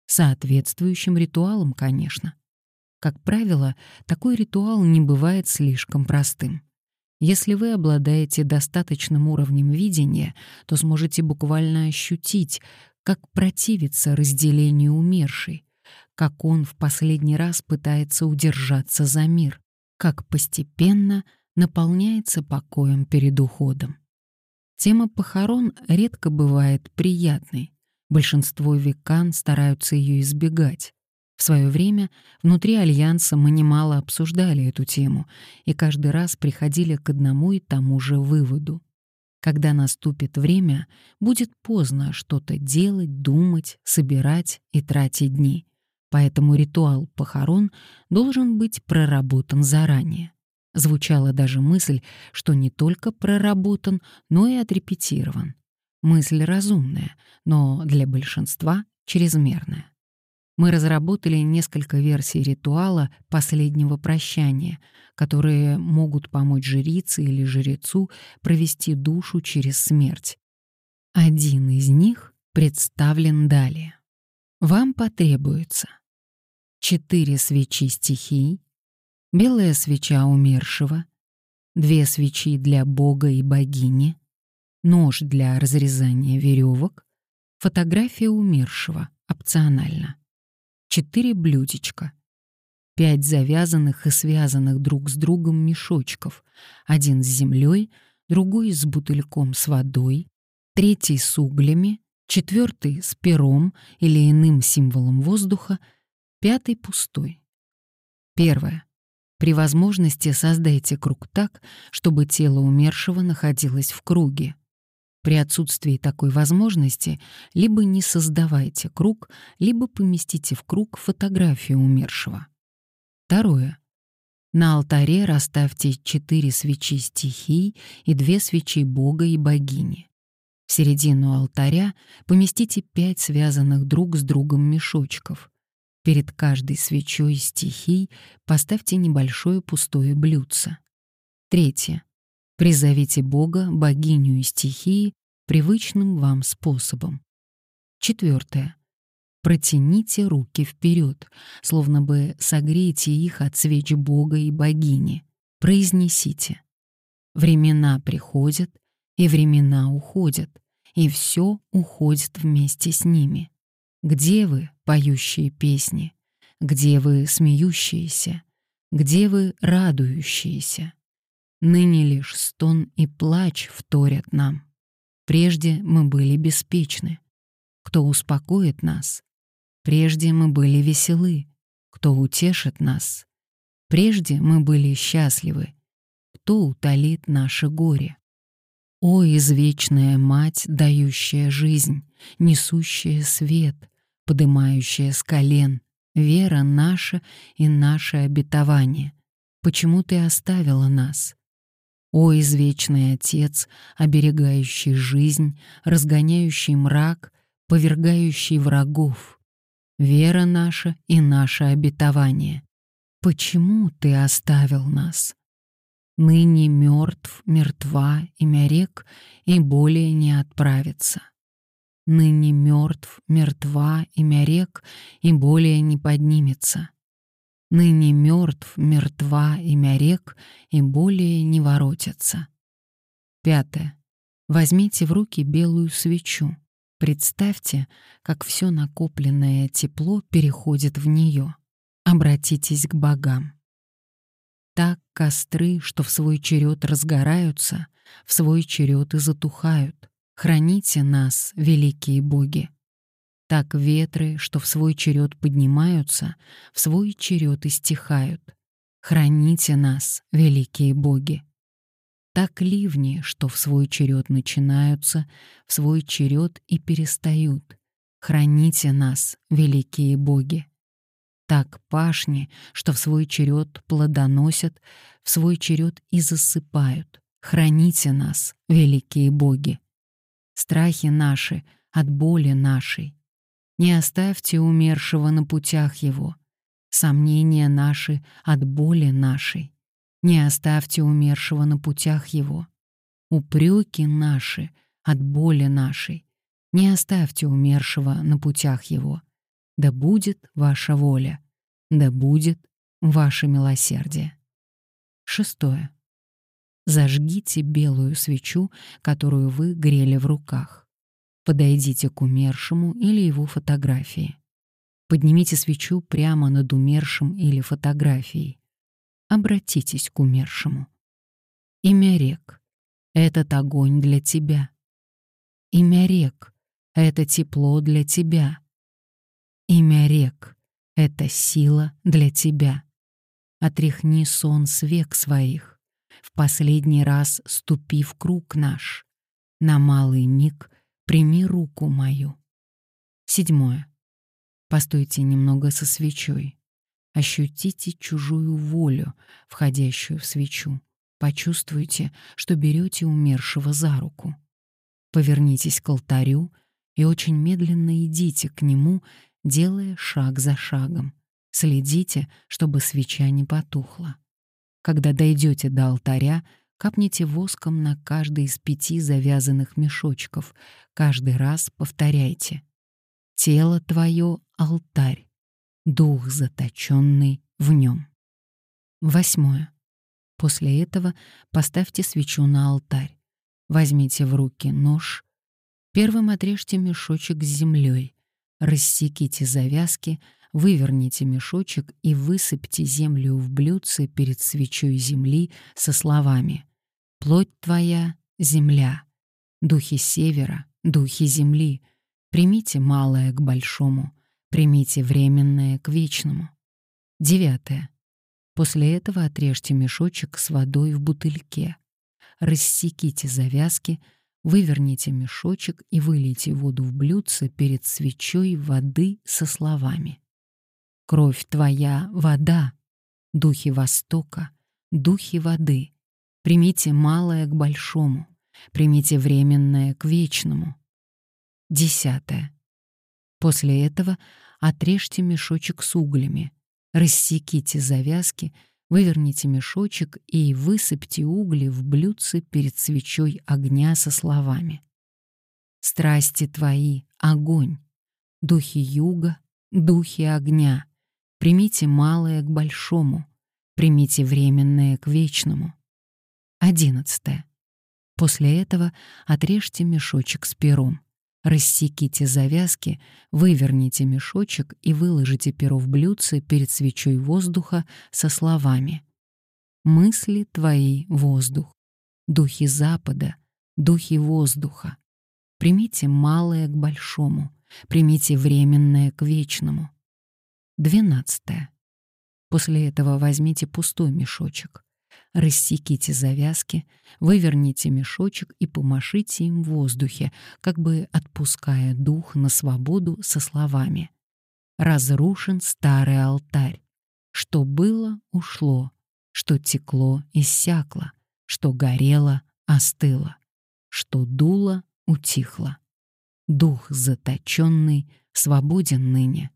Соответствующим ритуалом, конечно. Как правило, такой ритуал не бывает слишком простым. Если вы обладаете достаточным уровнем видения, то сможете буквально ощутить, как противится разделению умершей, как он в последний раз пытается удержаться за мир, как постепенно наполняется покоем перед уходом. Тема похорон редко бывает приятной. Большинство векан стараются ее избегать. В свое время внутри Альянса мы немало обсуждали эту тему и каждый раз приходили к одному и тому же выводу. Когда наступит время, будет поздно что-то делать, думать, собирать и тратить дни. Поэтому ритуал похорон должен быть проработан заранее. Звучала даже мысль, что не только проработан, но и отрепетирован. Мысль разумная, но для большинства чрезмерная. Мы разработали несколько версий ритуала последнего прощания, которые могут помочь жрице или жрецу провести душу через смерть. Один из них представлен далее. Вам потребуется четыре свечи стихий, белая свеча умершего, две свечи для бога и богини, нож для разрезания веревок, фотография умершего, опционально, четыре блюдечка, пять завязанных и связанных друг с другом мешочков, один с землей, другой с бутыльком с водой, третий с углями, четвертый с пером или иным символом воздуха, пятый пустой. Первое. При возможности создайте круг так, чтобы тело умершего находилось в круге. При отсутствии такой возможности либо не создавайте круг, либо поместите в круг фотографию умершего. Второе. На алтаре расставьте четыре свечи стихий и две свечи Бога и богини. В середину алтаря поместите пять связанных друг с другом мешочков. Перед каждой свечой стихий поставьте небольшое пустое блюдце. Третье. Призовите Бога, богиню и стихии привычным вам способом. Четвертое. Протяните руки вперед, словно бы согрейте их от свеч Бога и богини. Произнесите. Времена приходят, и времена уходят, и все уходит вместе с ними. Где вы, поющие песни? Где вы, смеющиеся? Где вы, радующиеся? Ныне лишь стон и плач вторят нам. Прежде мы были беспечны. Кто успокоит нас? Прежде мы были веселы. Кто утешит нас? Прежде мы были счастливы. Кто утолит наше горе? О, извечная мать, дающая жизнь, несущая свет, подымающая с колен, вера наша и наше обетование. Почему ты оставила нас? О, извечный Отец, оберегающий жизнь, разгоняющий мрак, повергающий врагов вера наша и наше обетование. Почему ты оставил нас? Ныне мертв, мертва имя рек, и более не отправится. Ныне мертв, мертва имя рек, и более не поднимется. Ныне мертв, мертва имя рек, и более не воротится. Пятое. Возьмите в руки белую свечу. Представьте, как все накопленное тепло переходит в нее. Обратитесь к богам. Так костры, что в свой черед разгораются, в свой черед и затухают. Храните нас, великие боги. Так ветры, что в свой черед поднимаются, в свой черед и стихают. Храните нас, великие боги. Так ливни, что в свой черед начинаются, в свой черед и перестают. Храните нас, великие боги. Так пашни, что в свой черед плодоносят, в свой черед и засыпают. Храните нас, великие боги. Страхи наши от боли нашей. Не оставьте умершего на путях его. Сомнения наши от боли нашей. Не оставьте умершего на путях его. Упреки наши от боли нашей. Не оставьте умершего на путях его. Да будет ваша воля, да будет ваше милосердие. Шестое. Зажгите белую свечу, которую вы грели в руках. Подойдите к умершему или его фотографии. Поднимите свечу прямо над умершим или фотографией обратитесь к умершему. Имя рек — этот огонь для тебя. Имя рек — это тепло для тебя. Имя рек — это сила для тебя. Отряхни сон с век своих, в последний раз ступи в круг наш. На малый миг прими руку мою. Седьмое. Постойте немного со свечой. Ощутите чужую волю, входящую в свечу. Почувствуйте, что берете умершего за руку. Повернитесь к алтарю и очень медленно идите к нему, делая шаг за шагом. Следите, чтобы свеча не потухла. Когда дойдете до алтаря, капните воском на каждый из пяти завязанных мешочков. Каждый раз повторяйте. Тело твое — алтарь, дух заточенный в нем. Восьмое. После этого поставьте свечу на алтарь. Возьмите в руки нож. Первым отрежьте мешочек с землей. Рассеките завязки, выверните мешочек и высыпьте землю в блюдце перед свечой земли со словами «Плоть твоя — земля, духи севера, духи земли, примите малое к большому, примите временное к вечному». Девятое. После этого отрежьте мешочек с водой в бутыльке. Рассеките завязки, выверните мешочек и вылейте воду в блюдце перед свечой воды со словами. Кровь твоя — вода, духи Востока, духи воды. Примите малое к большому, примите временное к вечному. Десятое. После этого отрежьте мешочек с углями, рассеките завязки, выверните мешочек и высыпьте угли в блюдце перед свечой огня со словами. «Страсти твои — огонь, духи юга, духи огня, Примите малое к большому, примите временное к вечному. Одиннадцатое. После этого отрежьте мешочек с пером. Рассеките завязки, выверните мешочек и выложите перо в блюдце перед свечой воздуха со словами «Мысли твои — воздух, духи запада, духи воздуха. Примите малое к большому, примите временное к вечному. Двенадцатое. После этого возьмите пустой мешочек. Рассеките завязки, выверните мешочек и помашите им в воздухе, как бы отпуская дух на свободу со словами. «Разрушен старый алтарь. Что было — ушло, что текло — иссякло, что горело — остыло, что дуло — утихло. Дух заточенный свободен ныне,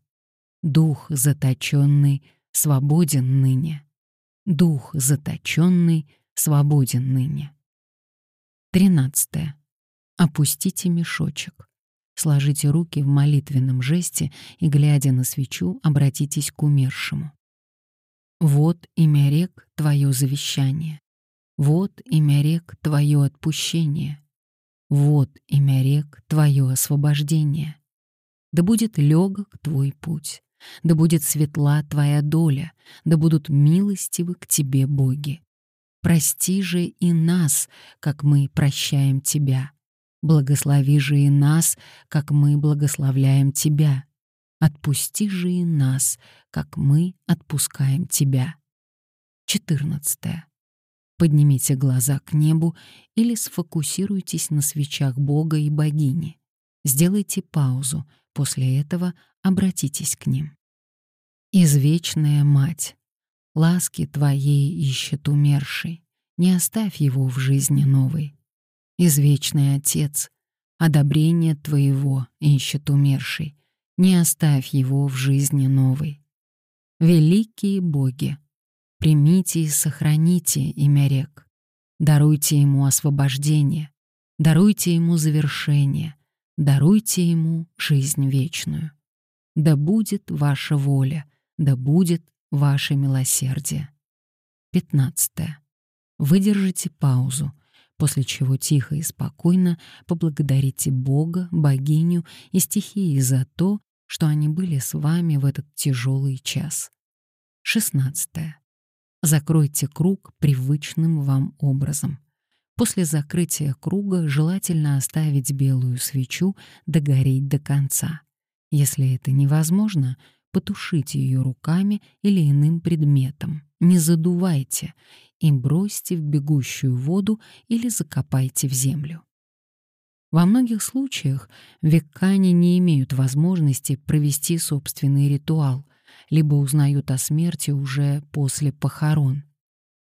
Дух заточенный свободен ныне. Дух заточенный свободен ныне. 13. Опустите мешочек. Сложите руки в молитвенном жесте и, глядя на свечу, обратитесь к умершему. Вот имя рек — твое завещание. Вот имя рек — твое отпущение. Вот имя рек — твое освобождение. Да будет легок твой путь. Да будет светла твоя доля, да будут милостивы к тебе боги. Прости же и нас, как мы прощаем тебя. Благослови же и нас, как мы благословляем тебя. Отпусти же и нас, как мы отпускаем тебя. 14. Поднимите глаза к небу или сфокусируйтесь на свечах Бога и богини. Сделайте паузу, после этого обратитесь к ним. Извечная Мать, ласки Твоей ищет умерший, не оставь его в жизни новой. Извечный Отец, одобрение Твоего ищет умерший, не оставь его в жизни новой. Великие боги, примите и сохраните имя рек, даруйте ему освобождение, даруйте ему завершение, даруйте ему жизнь вечную. Да будет ваша воля, да будет ваше милосердие. 15. Выдержите паузу, после чего тихо и спокойно поблагодарите Бога, богиню и стихии за то, что они были с вами в этот тяжелый час. 16. Закройте круг привычным вам образом. После закрытия круга желательно оставить белую свечу догореть до конца. Если это невозможно, потушите ее руками или иным предметом, не задувайте и бросьте в бегущую воду или закопайте в землю. Во многих случаях векане не имеют возможности провести собственный ритуал, либо узнают о смерти уже после похорон.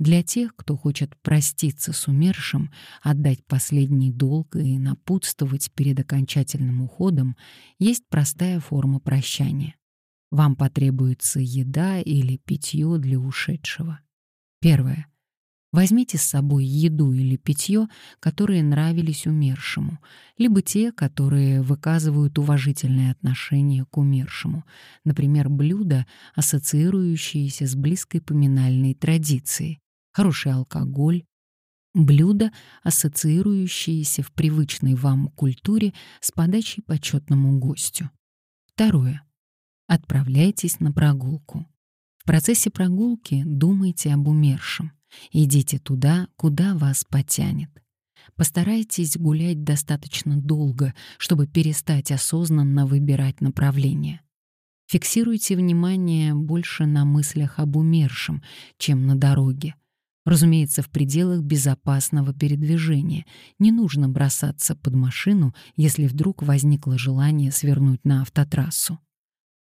Для тех, кто хочет проститься с умершим, отдать последний долг и напутствовать перед окончательным уходом, есть простая форма прощания. Вам потребуется еда или питье для ушедшего. Первое. Возьмите с собой еду или питье, которые нравились умершему, либо те, которые выказывают уважительное отношение к умершему, например, блюда, ассоциирующиеся с близкой поминальной традицией, хороший алкоголь, блюда, ассоциирующиеся в привычной вам культуре с подачей почетному гостю. Второе. Отправляйтесь на прогулку. В процессе прогулки думайте об умершем. Идите туда, куда вас потянет. Постарайтесь гулять достаточно долго, чтобы перестать осознанно выбирать направление. Фиксируйте внимание больше на мыслях об умершем, чем на дороге. Разумеется, в пределах безопасного передвижения. Не нужно бросаться под машину, если вдруг возникло желание свернуть на автотрассу.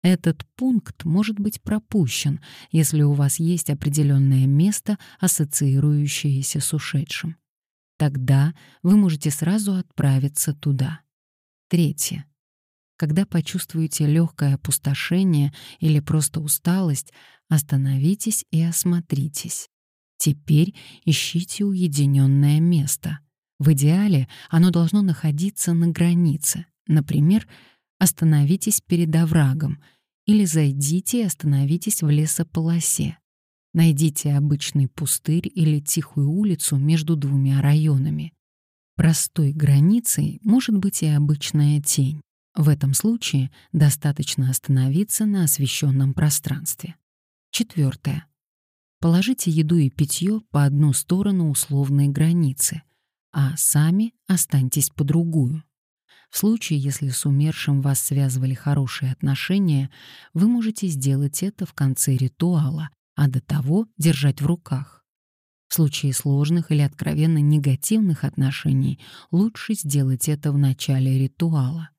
Этот пункт может быть пропущен, если у вас есть определенное место, ассоциирующееся с ушедшим. Тогда вы можете сразу отправиться туда. Третье. Когда почувствуете легкое опустошение или просто усталость, остановитесь и осмотритесь. Теперь ищите уединенное место. В идеале оно должно находиться на границе. Например, остановитесь перед оврагом или зайдите и остановитесь в лесополосе. Найдите обычный пустырь или тихую улицу между двумя районами. Простой границей может быть и обычная тень. В этом случае достаточно остановиться на освещенном пространстве. Четвертое. Положите еду и питье по одну сторону условной границы, а сами останьтесь по другую. В случае, если с умершим вас связывали хорошие отношения, вы можете сделать это в конце ритуала, а до того держать в руках. В случае сложных или откровенно негативных отношений лучше сделать это в начале ритуала.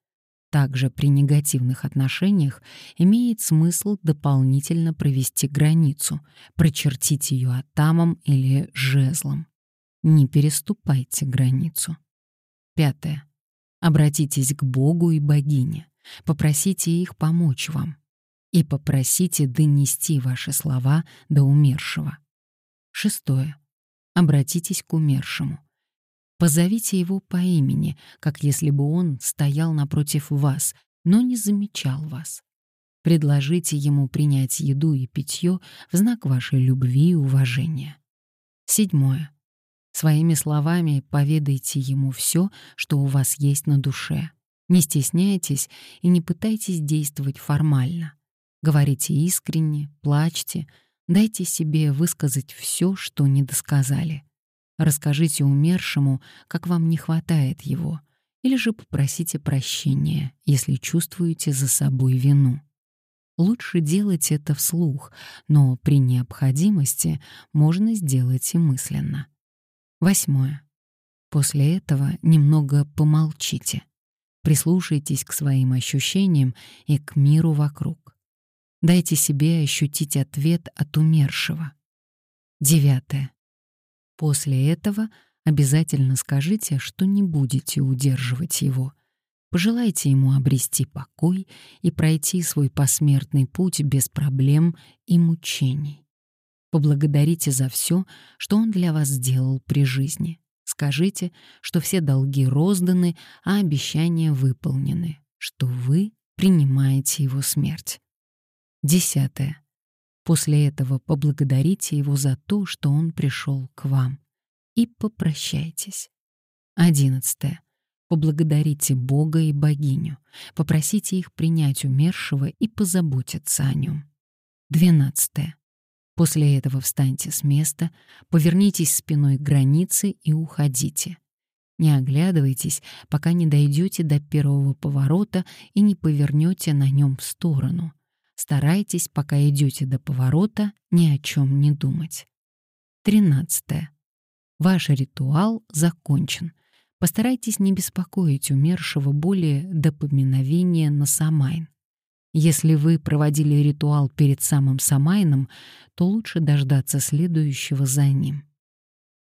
Также при негативных отношениях имеет смысл дополнительно провести границу, прочертить ее атамом или жезлом. Не переступайте границу. Пятое. Обратитесь к Богу и богине, попросите их помочь вам и попросите донести ваши слова до умершего. Шестое. Обратитесь к умершему. Позовите его по имени, как если бы он стоял напротив вас, но не замечал вас. Предложите ему принять еду и питье в знак вашей любви и уважения. Седьмое. Своими словами поведайте ему все, что у вас есть на душе. Не стесняйтесь и не пытайтесь действовать формально. Говорите искренне, плачьте, дайте себе высказать все, что не досказали. Расскажите умершему, как вам не хватает его, или же попросите прощения, если чувствуете за собой вину. Лучше делать это вслух, но при необходимости можно сделать и мысленно. Восьмое. После этого немного помолчите. Прислушайтесь к своим ощущениям и к миру вокруг. Дайте себе ощутить ответ от умершего. Девятое. После этого обязательно скажите, что не будете удерживать его. Пожелайте ему обрести покой и пройти свой посмертный путь без проблем и мучений. Поблагодарите за все, что он для вас сделал при жизни. Скажите, что все долги розданы, а обещания выполнены, что вы принимаете его смерть. Десятое. После этого поблагодарите его за то, что он пришел к вам. И попрощайтесь. Одиннадцатое. Поблагодарите Бога и богиню. Попросите их принять умершего и позаботиться о нем. Двенадцатое. После этого встаньте с места, повернитесь спиной к границе и уходите. Не оглядывайтесь, пока не дойдете до первого поворота и не повернете на нем в сторону. Старайтесь, пока идете до поворота, ни о чем не думать. 13. Ваш ритуал закончен. Постарайтесь не беспокоить умершего более до поминовения на Самайн. Если вы проводили ритуал перед самым Самайном, то лучше дождаться следующего за ним.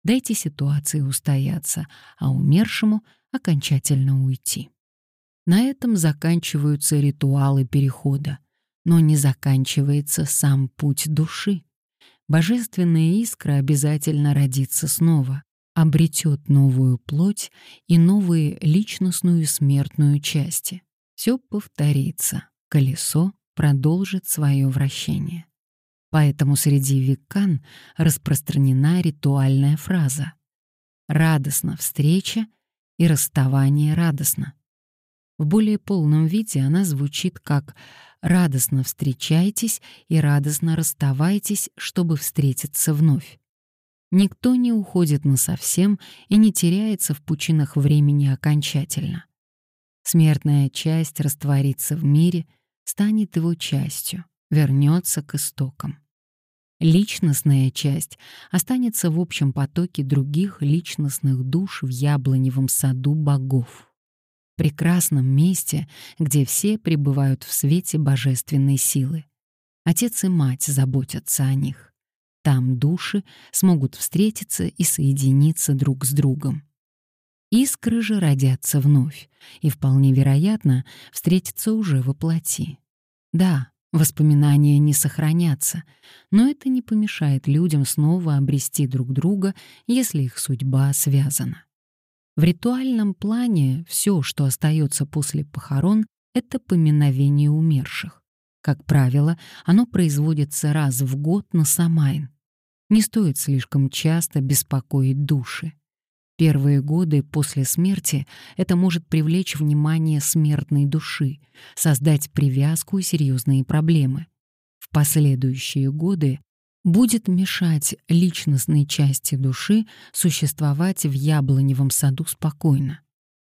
Дайте ситуации устояться, а умершему окончательно уйти. На этом заканчиваются ритуалы перехода, но не заканчивается сам путь души. Божественная искра обязательно родится снова, обретет новую плоть и новые личностную и смертную части. Все повторится, колесо продолжит свое вращение. Поэтому среди векан распространена ритуальная фраза «Радостна встреча и расставание радостно». В более полном виде она звучит как «радостно встречайтесь и радостно расставайтесь, чтобы встретиться вновь». Никто не уходит насовсем и не теряется в пучинах времени окончательно. Смертная часть растворится в мире, станет его частью, вернется к истокам. Личностная часть останется в общем потоке других личностных душ в яблоневом саду богов. Прекрасном месте, где все пребывают в свете божественной силы. Отец и мать заботятся о них. Там души смогут встретиться и соединиться друг с другом. Искры же родятся вновь и, вполне вероятно, встретятся уже во плоти. Да, воспоминания не сохранятся, но это не помешает людям снова обрести друг друга, если их судьба связана. В ритуальном плане все, что остается после похорон, это поминовение умерших. Как правило, оно производится раз в год на Самайн, не стоит слишком часто беспокоить души. Первые годы после смерти это может привлечь внимание смертной души, создать привязку и серьезные проблемы. В последующие годы будет мешать личностной части души существовать в яблоневом саду спокойно.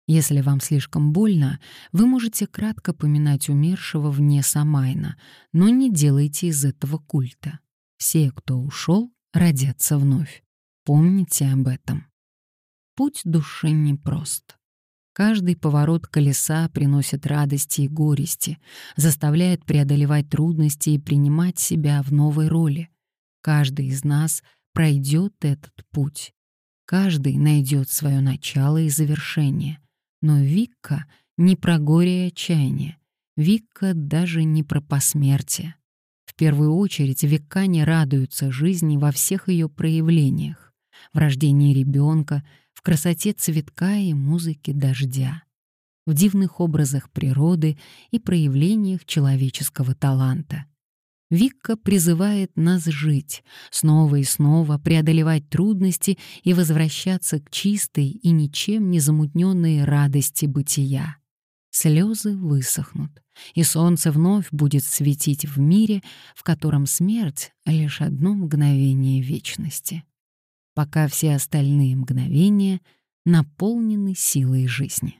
Если вам слишком больно, вы можете кратко поминать умершего вне Самайна, но не делайте из этого культа. Все, кто ушел, родятся вновь. Помните об этом. Путь души непрост. Каждый поворот колеса приносит радости и горести, заставляет преодолевать трудности и принимать себя в новой роли. Каждый из нас пройдет этот путь. Каждый найдет свое начало и завершение. Но Викка не про горе и отчаяние. Викка даже не про посмертие. В первую очередь векане радуются жизни во всех ее проявлениях, в рождении ребенка, в красоте цветка и музыке дождя, в дивных образах природы и проявлениях человеческого таланта. Викка призывает нас жить, снова и снова преодолевать трудности и возвращаться к чистой и ничем не замутненной радости бытия. Слезы высохнут, и солнце вновь будет светить в мире, в котором смерть — лишь одно мгновение вечности, пока все остальные мгновения наполнены силой жизни.